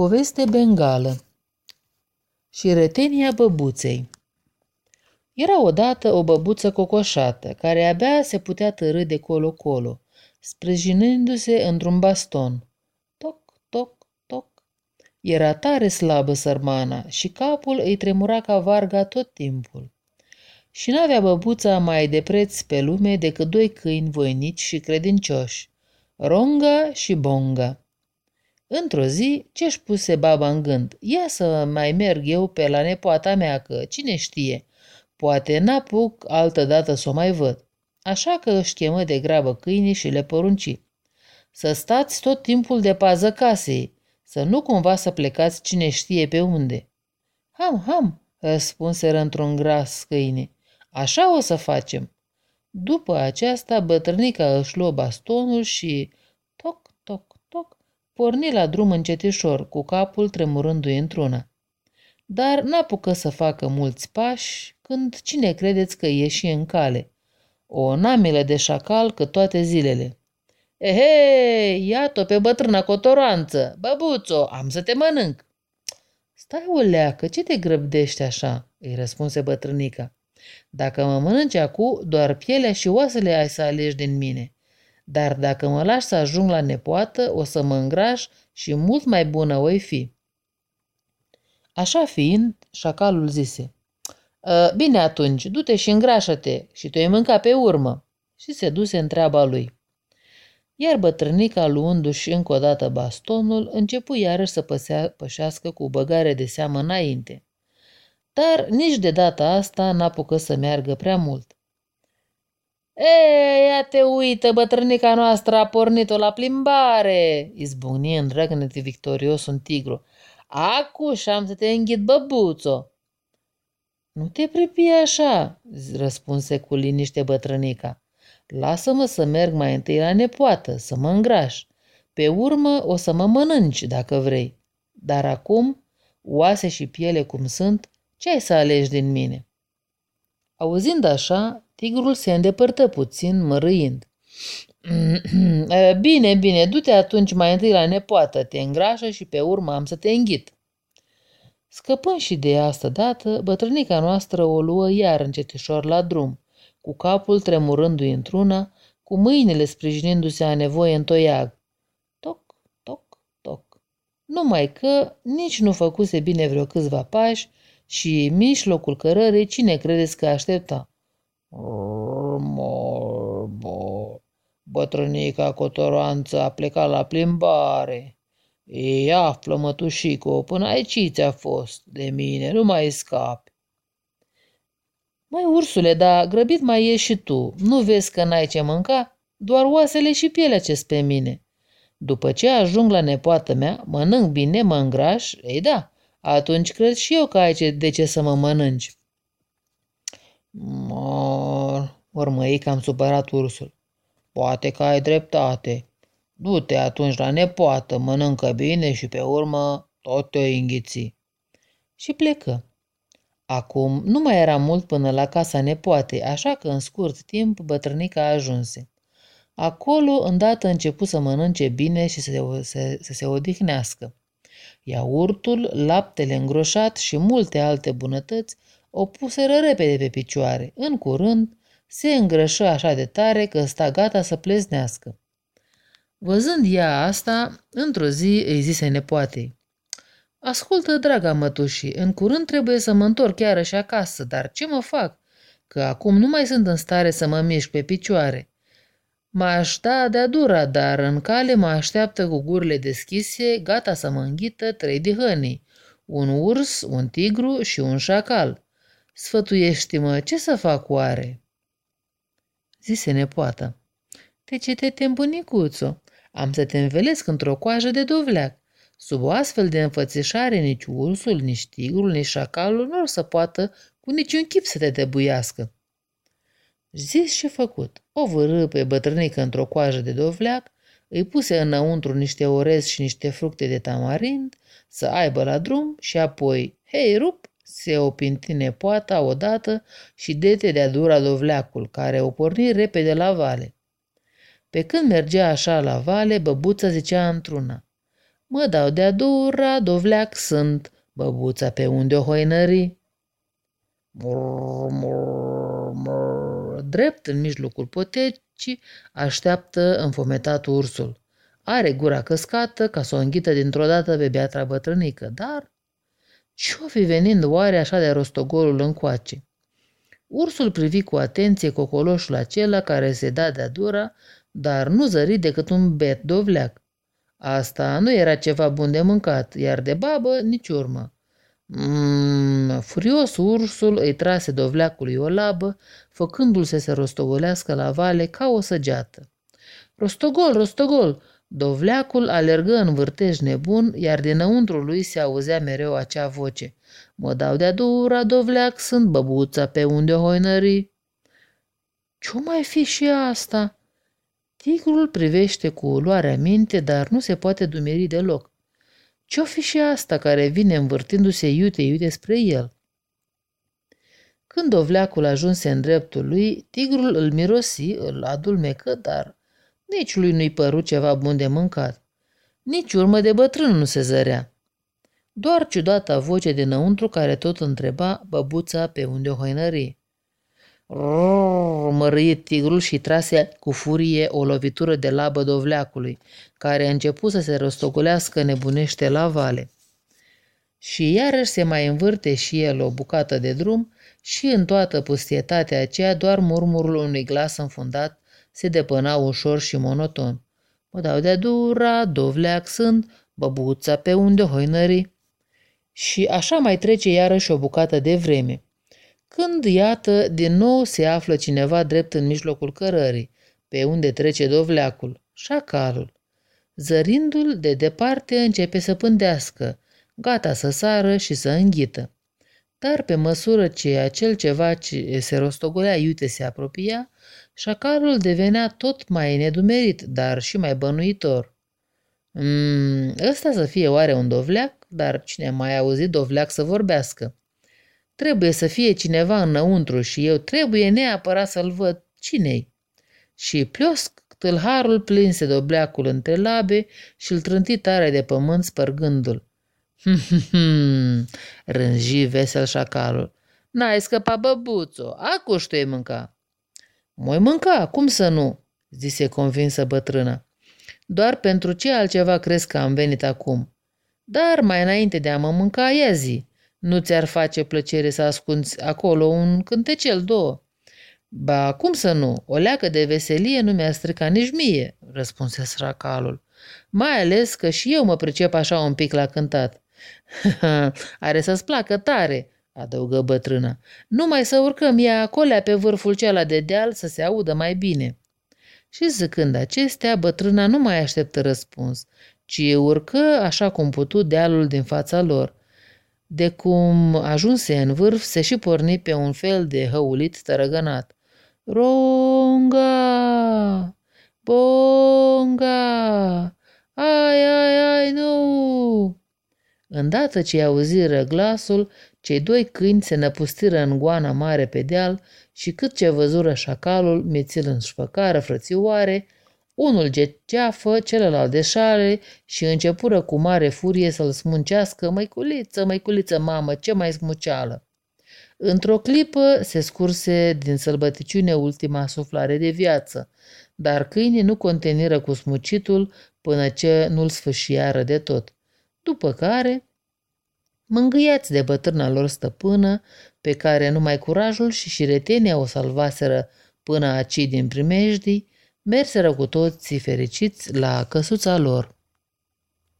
Poveste bengală și retenia băbuței Era odată o băbuță cocoșată, care abia se putea tărâ de colo-colo, sprijinându-se într-un baston. Toc, toc, toc. Era tare slabă sărmana și capul îi tremura ca varga tot timpul. Și n-avea băbuța mai de preț pe lume decât doi câini voinici și credincioși, Ronga și Bonga. Într-o zi, ce-și puse baba în gând? Ia să mai merg eu pe la nepoata mea, că cine știe, poate n-apuc altă dată să o mai văd. Așa că își chemă de grabă câinii și le porunci. Să stați tot timpul de pază casei, să nu cumva să plecați cine știe pe unde. Ham, ham, răspunseră într-un gras câine. Așa o să facem. După aceasta, bătrânica își luă bastonul și, toc, toc, toc, porni la drum încetișor, cu capul tremurându-i într-una. Dar n-apucă să facă mulți pași când cine credeți că ieși în cale? O namilă de șacal că toate zilele. Ehe, iată pe bătrâna cotoroanță, băbuțo, am să te mănânc. Stai o leacă, ce te grăbdești așa? îi răspunse bătrânica. Dacă mă mănânci acum, doar pielea și oasele ai să alegi din mine. Dar dacă mă lași să ajung la nepoată, o să mă îngraș și mult mai bună oi fi. Așa fiind, șacalul zise, ă, Bine atunci, du-te și îngrașă-te și tu ai mânca pe urmă. Și se duse în treaba lui. Iar bătrânica, luându-și încă o dată bastonul, începu iarăși să păsea, pășească cu băgare de seamă înainte. Dar nici de data asta n-apucă să meargă prea mult. E, ia te uită, bătrânica noastră a pornit-o la plimbare, izbucni în răgnet victorios un tigru. Acu și am să te înghit băbuțo. Nu te pripi așa, răspunse cu liniște bătrânica. Lasă-mă să merg mai întâi la nepoată, să mă îngraș. Pe urmă o să mă mănânci, dacă vrei. Dar acum, oase și piele cum sunt, ce ai să alegi din mine? Auzind așa, Tigrul se îndepărtă puțin, mărâind. Bine, bine, du-te atunci mai întâi la nepoată, te îngrașă și pe urmă am să te înghit. Scăpând și de asta dată, bătrânica noastră o luă iar încetișor la drum, cu capul tremurându-i într-una, cu mâinile sprijinindu-se a nevoie în toiag. Toc, toc, toc. Numai că nici nu făcuse bine vreo câțiva pași și mijlocul cărărei cine credeți că aștepta? Morbo. Bătrânica Cotoroanță a plecat la plimbare. Ei află, mătușico, până aici ți-a fost de mine, nu mai scapi. Mai ursule, dar grăbit mai ieși și tu. Nu vezi că n-ai ce mânca? Doar oasele și pielea ce pe mine. După ce ajung la nepoată mea, mănânc bine, mă îngraș, ei da, atunci cred și eu că ai de ce să mă mănânci. Mor, urmăi cam supărat ursul. Poate că ai dreptate. Du-te atunci la nepoată, mănâncă bine și pe urmă tot te înghiți. Și plecă. Acum nu mai era mult până la casa nepoatei, așa că în scurt timp bătrânica ajunse. Acolo îndată început să mănânce bine și să se, să, să se odihnească. Iaurtul, laptele îngroșat și multe alte bunătăți o puseră repede pe picioare. În curând, se îngrășă așa de tare că sta gata să pleznească. Văzând ea asta, într-o zi îi zise nepoatei. Ascultă, draga mătușii, în curând trebuie să mă întorc chiar și acasă, dar ce mă fac? Că acum nu mai sunt în stare să mă mișc pe picioare. M-aș da de-a dura, dar în cale mă așteaptă cu gurile deschise, gata să mă înghită trei dihănii, un urs, un tigru și un șacal. Sfătuiește-mă, ce să fac oare? Zise nepoata. Te ce te tempunicuțo, am să te învelesc într-o coajă de dovleac. Sub o astfel de înfățișare, nici ursul, nici tigrul, nici șacalul nu o să poată cu niciun chip să te debuiască. Zis și făcut. O vârâ pe bătrânică într-o coajă de dovleac, îi puse înăuntru niște orez și niște fructe de tamarind, să aibă la drum și apoi, hei, rup, se opinti nepoata odată și dete de-a dura dovleacul, care o porni repede la vale. Pe când mergea așa la vale, băbuța zicea într-una, Mă dau de-a dura, dovleac sunt, băbuța pe unde o hoinări. Mur, mur, mur. Drept în mijlocul potecii așteaptă înfometat ursul. Are gura căscată ca să o înghită dintr-o dată pe beatra bătrânică, dar ce-o fi venind oare așa de rostogolul încoace? Ursul privi cu atenție cocoloșul acela care se da de-a dura, dar nu zări decât un bet dovleac. Asta nu era ceva bun de mâncat, iar de babă nici urmă. Mm, furios ursul îi trase dovleacului o labă, făcându-l să se rostogolească la vale ca o săgeată. Rostogol, rostogol! Dovleacul alergă în vârtej nebun, iar dinăuntru lui se auzea mereu acea voce. Mă dau de-a dura, dovleac, sunt băbuța pe unde o hoinări. Ce mai fi și asta? Tigrul privește cu luarea minte, dar nu se poate dumeri deloc. Ce-o fi și asta care vine învârtindu-se iute-iute spre el? Când ovleacul ajunse în dreptul lui, tigrul îl mirosi, îl adulmecă, dar nici lui nu-i păru ceva bun de mâncat. Nici urmă de bătrân nu se zărea. Doar ciudata voce dinăuntru care tot întreba băbuța pe unde o hoinări. Mărâie tigrul și trase cu furie o lovitură de labă dovleacului, care a început să se răstogolească nebunește la vale. Și iarăși se mai învârte și el o bucată de drum și în toată pustietatea aceea doar murmurul unui glas înfundat se depăna ușor și monoton. Mă dau de dura, dovleac sunt, băbuța pe unde hoinări. Și așa mai trece iarăși o bucată de vreme când, iată, din nou se află cineva drept în mijlocul cărării, pe unde trece dovleacul, șacalul. Zărindu-l de departe începe să pândească, gata să sară și să înghită. Dar pe măsură ce acel ceva ce se rostogolea iute se apropia, șacalul devenea tot mai nedumerit, dar și mai bănuitor. Mm, ăsta să fie oare un dovleac? Dar cine mai auzit dovleac să vorbească? Trebuie să fie cineva înăuntru și eu trebuie neapărat să-l văd cine Și pliosc tâlharul plinse de obleacul între labe și îl trânti tare de pământ spărgându-l. Hm, rânji vesel șacalul. N-ai scăpat, băbuțo, acu știu mânca. Moi mânca, cum să nu? zise convinsă bătrâna. Doar pentru ce altceva crezi că am venit acum? Dar mai înainte de a mă mânca, ia zi, nu ți-ar face plăcere să ascunzi acolo un cântecel, două? Ba, cum să nu? O leacă de veselie nu mi-a stricat nici mie, răspunse sracalul. Mai ales că și eu mă pricep așa un pic la cântat. Are să-ți placă tare, adăugă bătrâna. Numai să urcăm ea acolea pe vârful cela de deal să se audă mai bine. Și zicând acestea, bătrâna nu mai așteptă răspuns, ci urcă așa cum putu dealul din fața lor – de cum ajunse în vârf, se și porni pe un fel de hăulit tărăgănat. Ronga! Bonga! Ai, ai, ai, nu! Îndată ce auziră glasul, cei doi câini se năpustiră în goana mare pe deal și cât ce văzură șacalul, mițil în șfăcară frățioare, unul geafă, celălalt de șale și începură cu mare furie să-l smuncească, măiculiță, măiculiță, mamă, ce mai smuceală. Într-o clipă se scurse din sălbăticiune ultima suflare de viață, dar câinii nu conteniră cu smucitul până ce nu-l sfâșiară de tot. După care, mângâiați de bătrâna lor stăpână, pe care numai curajul și șiretenia o salvaseră până aci din primejdii, merseră cu toții fericiți la căsuța lor.